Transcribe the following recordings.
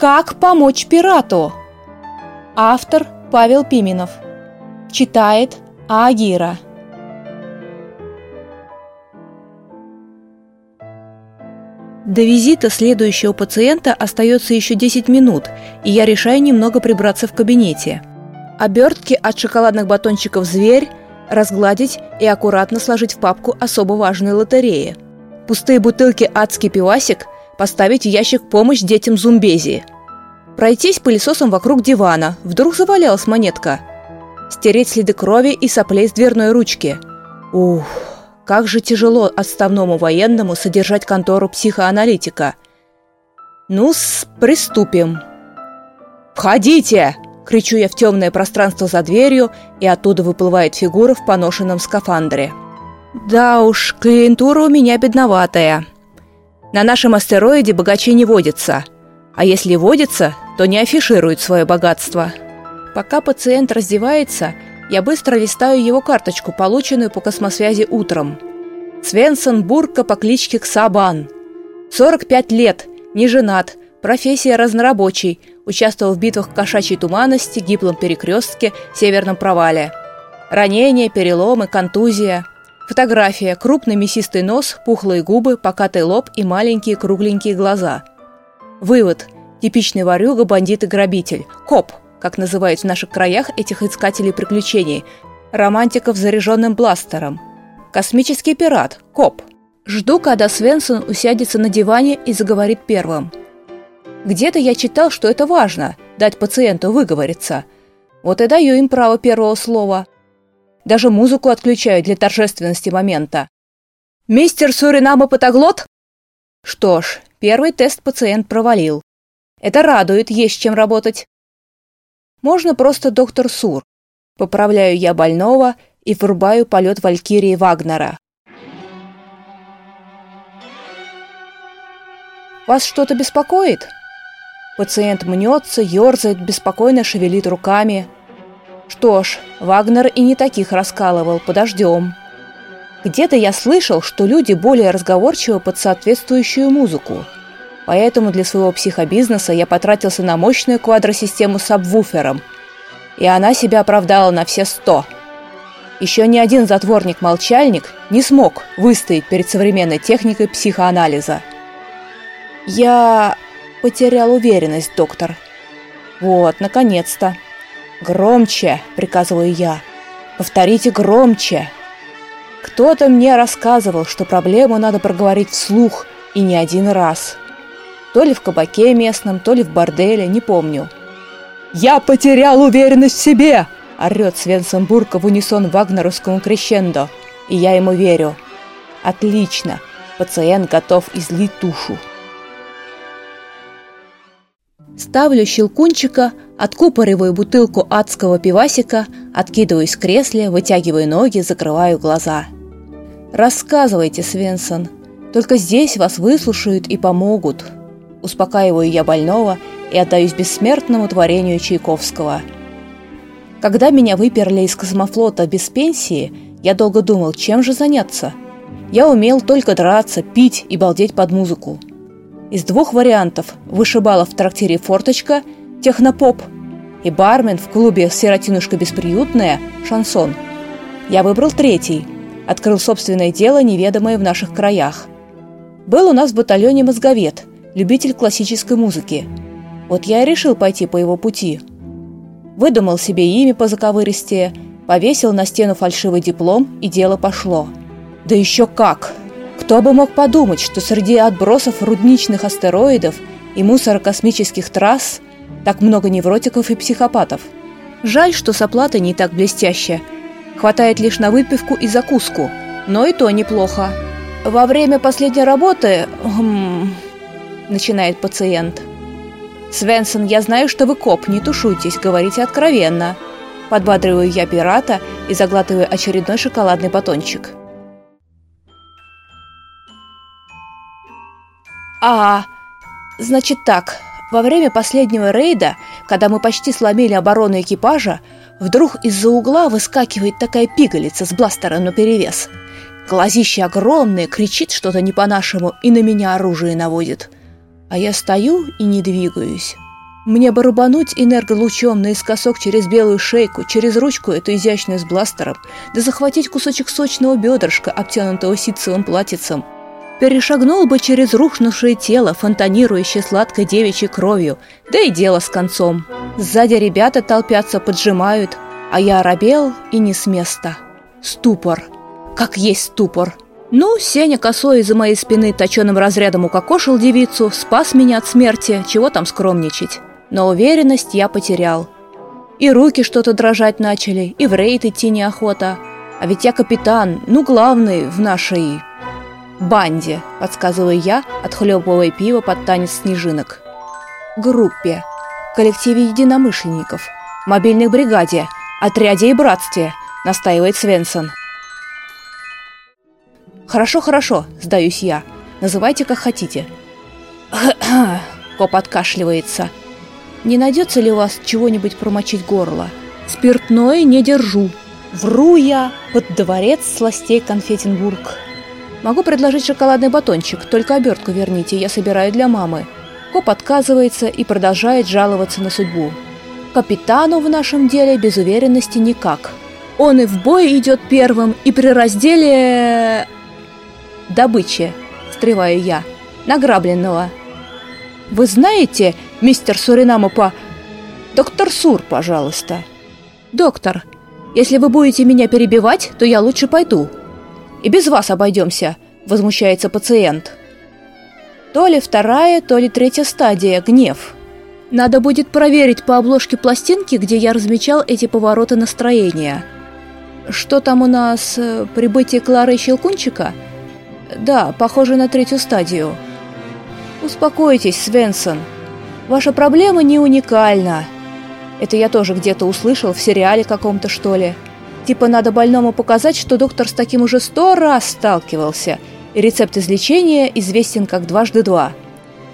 «Как помочь пирату?» Автор Павел Пименов. Читает Агира. До визита следующего пациента остается еще 10 минут, и я решаю немного прибраться в кабинете. Обертки от шоколадных батончиков «Зверь» разгладить и аккуратно сложить в папку особо важные лотереи. Пустые бутылки «Адский пивасик» – поставить ящик помощь детям зумбези. Пройтись пылесосом вокруг дивана, вдруг завалялась монетка. Стереть следы крови и соплей с дверной ручки. Ух, как же тяжело отставному военному содержать контору психоаналитика. Ну-с, приступим. «Входите!» – кричу я в темное пространство за дверью, и оттуда выплывает фигура в поношенном скафандре. Да уж, клиентура у меня бедноватая. На нашем астероиде богачей не водится. А если водится, то не афиширует свое богатство. Пока пациент раздевается, я быстро листаю его карточку, полученную по космосвязи утром. Свенсон Бурка по кличке Ксабан. 45 лет, не женат, профессия разнорабочий, участвовал в битвах кошачьей туманности, гиблом перекрестке, северном провале. Ранения, переломы, контузия – Фотография. Крупный мясистый нос, пухлые губы, покатый лоб и маленькие кругленькие глаза. Вывод. Типичный варюга, бандит и грабитель. Коп, как называют в наших краях этих искателей приключений. Романтиков с заряженным бластером. Космический пират. Коп. Жду, когда Свенсон усядется на диване и заговорит первым. Где-то я читал, что это важно – дать пациенту выговориться. Вот и даю им право первого слова – даже музыку отключают для торжественности момента. «Мистер Суринама Патаглот?» Что ж, первый тест пациент провалил. Это радует, есть чем работать. Можно просто доктор Сур. Поправляю я больного и врубаю полет Валькирии Вагнера. Вас что-то беспокоит? Пациент мнется, ерзает, беспокойно шевелит руками – что ж, Вагнер и не таких раскалывал, подождем. Где-то я слышал, что люди более разговорчивы под соответствующую музыку. Поэтому для своего психобизнеса я потратился на мощную квадросистему с сабвуфером. И она себя оправдала на все сто. Еще ни один затворник-молчальник не смог выстоять перед современной техникой психоанализа. Я потерял уверенность, доктор. Вот, наконец-то. «Громче!» — приказываю я. «Повторите громче!» Кто-то мне рассказывал, что проблему надо проговорить вслух и не один раз. То ли в кабаке местном, то ли в борделе, не помню. «Я потерял уверенность в себе!» — орёт Свенсенбурга в унисон вагнеровскому крещендо. И я ему верю. Отлично! Пациент готов излить тушу. Ставлю щелкунчика — Откупориваю бутылку адского пивасика, откидываюсь в кресле, вытягиваю ноги, закрываю глаза. «Рассказывайте, Свенсон. Только здесь вас выслушают и помогут». Успокаиваю я больного и отдаюсь бессмертному творению Чайковского. Когда меня выперли из космофлота без пенсии, я долго думал, чем же заняться. Я умел только драться, пить и балдеть под музыку. Из двух вариантов – вышибала в трактире «Форточка» – технопоп и бармен в клубе «Сиротинушка бесприютная» шансон. Я выбрал третий. Открыл собственное дело, неведомое в наших краях. Был у нас в батальоне мозговед, любитель классической музыки. Вот я и решил пойти по его пути. Выдумал себе имя по заковыристее, повесил на стену фальшивый диплом, и дело пошло. Да еще как! Кто бы мог подумать, что среди отбросов рудничных астероидов и мусора космических трасс – так много невротиков и психопатов. Жаль, что с оплатой не так блестяще. Хватает лишь на выпивку и закуску. Но и то неплохо. Во время последней работы... Эм, начинает пациент. «Свенсон, я знаю, что вы коп, не тушуйтесь, говорите откровенно». Подбадриваю я пирата и заглатываю очередной шоколадный батончик. «А, значит так», во время последнего рейда, когда мы почти сломили оборону экипажа, вдруг из-за угла выскакивает такая пигалица с бластером наперевес. Глазище огромное, кричит что-то не по-нашему и на меня оружие наводит. А я стою и не двигаюсь. Мне бы рубануть энерголучом наискосок через белую шейку, через ручку эту изящную с бластером, да захватить кусочек сочного бедрышка, обтянутого ситцевым платьицем – Перешагнул бы через рухнувшее тело, фонтанирующее сладкой девичьей кровью, да и дело с концом. Сзади ребята толпятся, поджимают, а я оробел и не с места. Ступор. Как есть ступор. Ну, Сеня косой из-за моей спины точеным разрядом укокошил девицу, спас меня от смерти, чего там скромничать. Но уверенность я потерял. И руки что-то дрожать начали, и в рейд идти неохота. А ведь я капитан, ну главный в нашей банде, подсказываю я, отхлебывая пиво под танец снежинок. Группе, коллективе единомышленников, мобильной бригаде, отряде и братстве, настаивает Свенсон. Хорошо, хорошо, сдаюсь я. Называйте как хотите. Коп откашливается. Не найдется ли у вас чего-нибудь промочить горло? Спиртное не держу. Вру я под дворец сластей Конфетенбург. Могу предложить шоколадный батончик, только обертку верните, я собираю для мамы. Коп отказывается и продолжает жаловаться на судьбу. Капитану в нашем деле без уверенности никак. Он и в бой идет первым, и при разделе... Добычи, встреваю я, награбленного. Вы знаете, мистер Суринама по... Доктор Сур, пожалуйста. Доктор, если вы будете меня перебивать, то я лучше пойду и без вас обойдемся», — возмущается пациент. То ли вторая, то ли третья стадия – гнев. Надо будет проверить по обложке пластинки, где я размечал эти повороты настроения. Что там у нас? Э, прибытие Клары и Щелкунчика? Да, похоже на третью стадию. Успокойтесь, Свенсон. Ваша проблема не уникальна. Это я тоже где-то услышал в сериале каком-то, что ли. Типа надо больному показать, что доктор с таким уже сто раз сталкивался. И рецепт излечения известен как дважды два.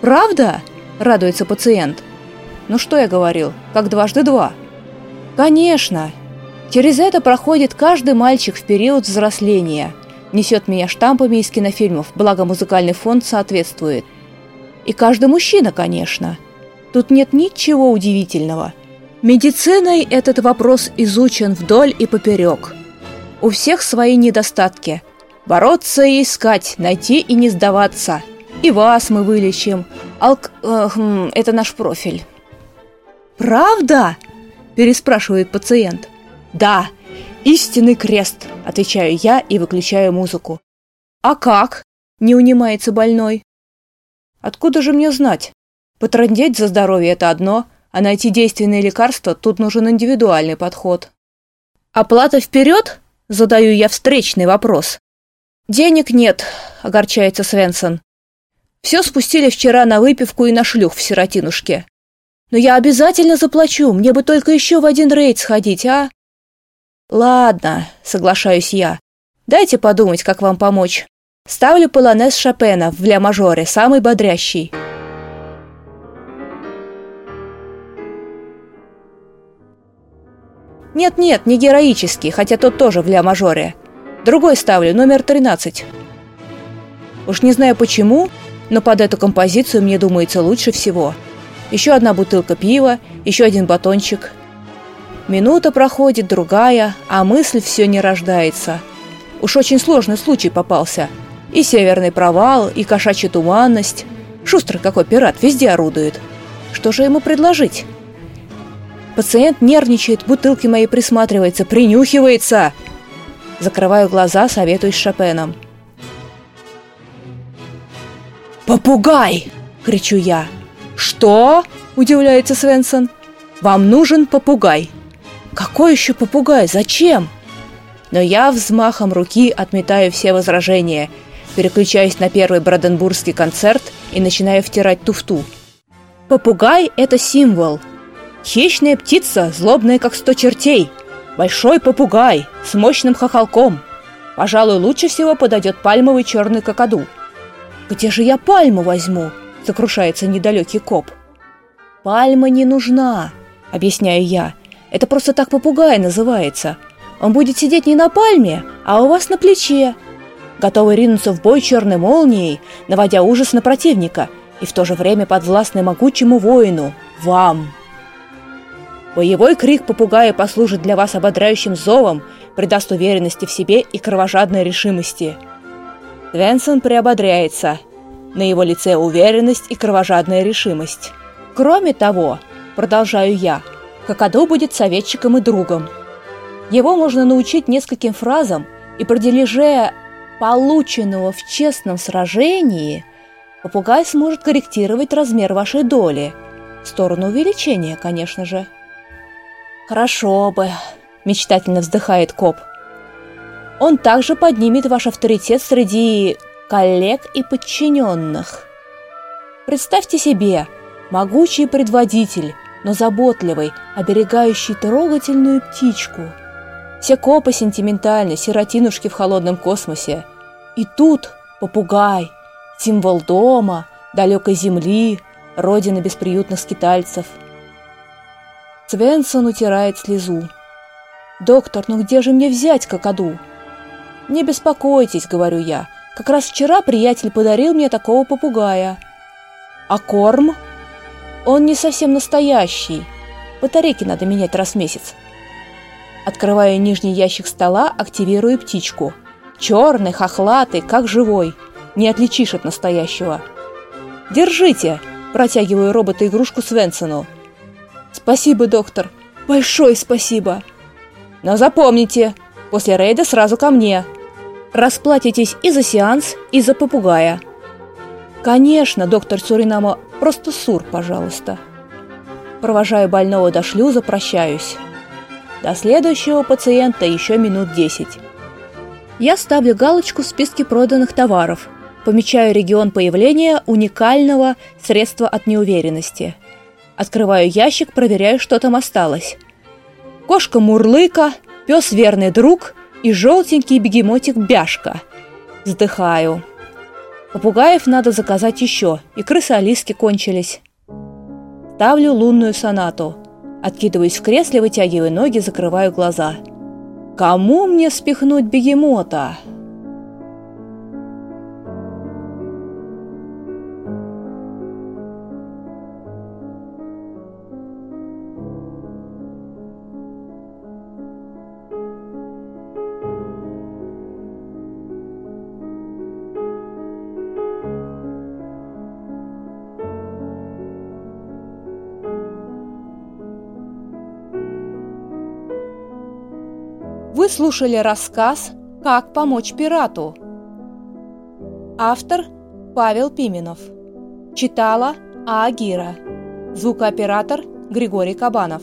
«Правда?» – радуется пациент. «Ну что я говорил, как дважды два?» «Конечно!» Через это проходит каждый мальчик в период взросления. Несет меня штампами из кинофильмов, благо музыкальный фонд соответствует. И каждый мужчина, конечно. Тут нет ничего удивительного – Медициной этот вопрос изучен вдоль и поперек. У всех свои недостатки. Бороться и искать, найти и не сдаваться. И вас мы вылечим. Алк... Э, хм, это наш профиль. «Правда?» – переспрашивает пациент. «Да, истинный крест», – отвечаю я и выключаю музыку. «А как?» – не унимается больной. «Откуда же мне знать? Потрандеть за здоровье – это одно – а найти действенные лекарства тут нужен индивидуальный подход. «Оплата вперед?» – задаю я встречный вопрос. «Денег нет», – огорчается Свенсон. «Все спустили вчера на выпивку и на шлюх в сиротинушке. Но я обязательно заплачу, мне бы только еще в один рейд сходить, а?» «Ладно», – соглашаюсь я. «Дайте подумать, как вам помочь. Ставлю полонез Шопена в ля-мажоре, самый бодрящий». Нет-нет, не героический, хотя тот тоже в ля-мажоре. Другой ставлю, номер 13. Уж не знаю почему, но под эту композицию мне думается лучше всего. Еще одна бутылка пива, еще один батончик. Минута проходит, другая, а мысль все не рождается. Уж очень сложный случай попался. И северный провал, и кошачья туманность. Шустр какой пират, везде орудует. Что же ему предложить? Пациент нервничает, бутылки мои присматривается, принюхивается. Закрываю глаза, советуюсь с Шопеном. «Попугай!» — кричу я. «Что?» — удивляется Свенсон. «Вам нужен попугай». «Какой еще попугай? Зачем?» Но я взмахом руки отметаю все возражения, переключаюсь на первый броденбургский концерт и начинаю втирать туфту. Попугай – это символ, Хищная птица, злобная как сто чертей. Большой попугай с мощным хохолком. Пожалуй, лучше всего подойдет пальмовый черный кокоду. «Где же я пальму возьму?» – сокрушается недалекий коп. «Пальма не нужна», – объясняю я. «Это просто так попугай называется. Он будет сидеть не на пальме, а у вас на плече». Готовый ринуться в бой черной молнией, наводя ужас на противника – и в то же время подвластный могучему воину – вам. Боевой крик попугая послужит для вас ободряющим зовом, придаст уверенности в себе и кровожадной решимости. Свенсон приободряется. На его лице уверенность и кровожадная решимость. Кроме того, продолжаю я, Какаду будет советчиком и другом. Его можно научить нескольким фразам, и при полученного в честном сражении попугай сможет корректировать размер вашей доли. В сторону увеличения, конечно же. «Хорошо бы», — мечтательно вздыхает коп. Он также поднимет ваш авторитет среди коллег и подчиненных. Представьте себе, могучий предводитель, но заботливый, оберегающий трогательную птичку. Все копы сентиментальны, сиротинушки в холодном космосе. И тут попугай, символ дома, далекой земли, родины бесприютных скитальцев – Свенсон утирает слезу. «Доктор, ну где же мне взять кокоду?» «Не беспокойтесь», — говорю я. «Как раз вчера приятель подарил мне такого попугая». «А корм?» «Он не совсем настоящий. Батарейки надо менять раз в месяц». Открываю нижний ящик стола, активирую птичку. Черный, хохлатый, как живой. Не отличишь от настоящего. «Держите!» – протягиваю робота-игрушку Свенсону. Спасибо, доктор. Большое спасибо. Но запомните, после рейда сразу ко мне. Расплатитесь и за сеанс, и за попугая. Конечно, доктор Цуринама, просто сур, пожалуйста. Провожаю больного до шлюза, прощаюсь. До следующего пациента еще минут 10. Я ставлю галочку в списке проданных товаров, помечаю регион появления уникального средства от неуверенности – Открываю ящик, проверяю, что там осталось. Кошка Мурлыка, пес верный друг и желтенький бегемотик Бяшка. Вздыхаю. Попугаев надо заказать еще, и крысы-алиски кончились. Ставлю лунную сонату. Откидываюсь в кресле, вытягиваю ноги, закрываю глаза. Кому мне спихнуть бегемота? Вы слушали рассказ «Как помочь пирату». Автор Павел Пименов. Читала Агира. Звукооператор Григорий Кабанов.